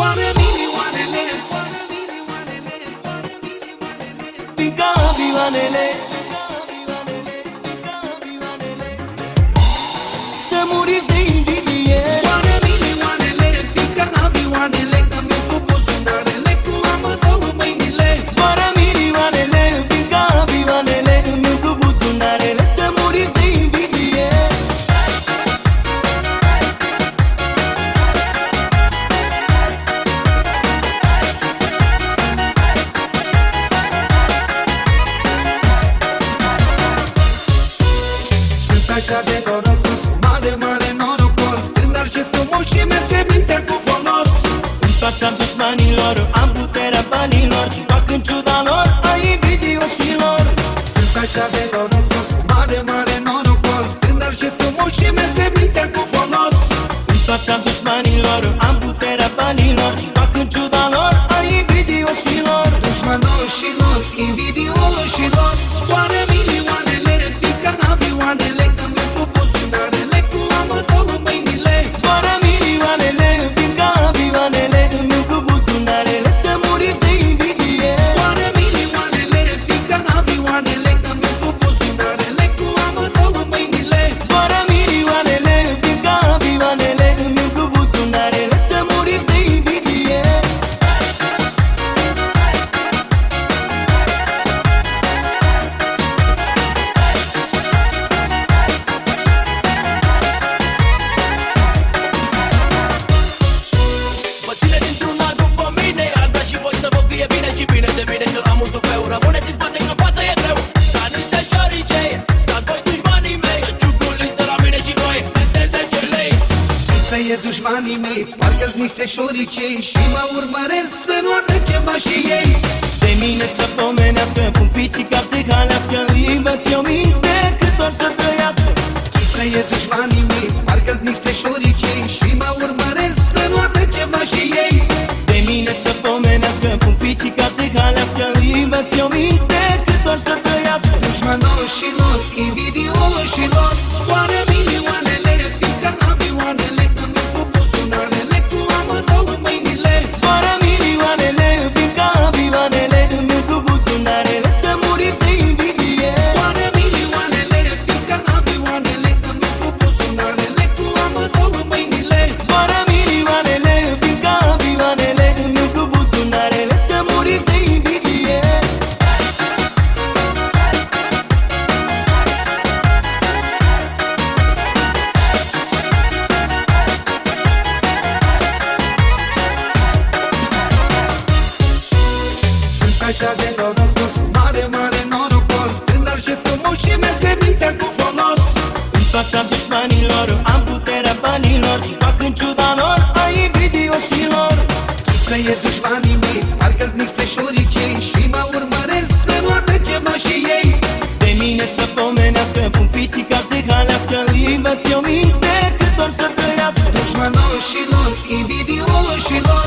wanele, wanele, wanele, be wanele, wanele, wanele, așa de norocos Mare, mare norocos. Tânăr și frumos Și merge mintea cu folos. În fața dușmanilor Am puterea banilor. Și fac în ciuda lor A invidioșilor. Sunt așa de norocos Mare, mare norocos. Tânăr și frumos Și merge mintea cu folos. În fața dușmanilor Am puterea banilor. Și fac în ciuda lor A invidioșilor. Dușmanoșilor Invidioșilor voi să vă fie bine și bine de bine Că la mult tupeu. Rămâneți în spate că în față e greu. Dar nici de șoricei Stați voi dușmanii mei. Ciuculiți de la mine și voi de 10 lei. Să e dușmanii mei Parcă-s niște șoricei Și mă urmăresc să nu ceva și ei. De mine să pomenească Pun pisica să halească Îi învăț eu minte cât or să trăiască. Să e dușmanii mei pomenească Pun pisica să halească Îi învăț eu minte cât or să trăiască. Dușmanoșilor, invidioșilor banilor Și fac în ciuda lor A invidioșilor. Să e dușmanii mei Parcă-s niște șoricei Și mă urmăresc să nu ceva și ei. De mine să pomenească Pun pisica să halească Îi învăț eu minte cât or să trăiască. Dușmanoșilor, invidioșilor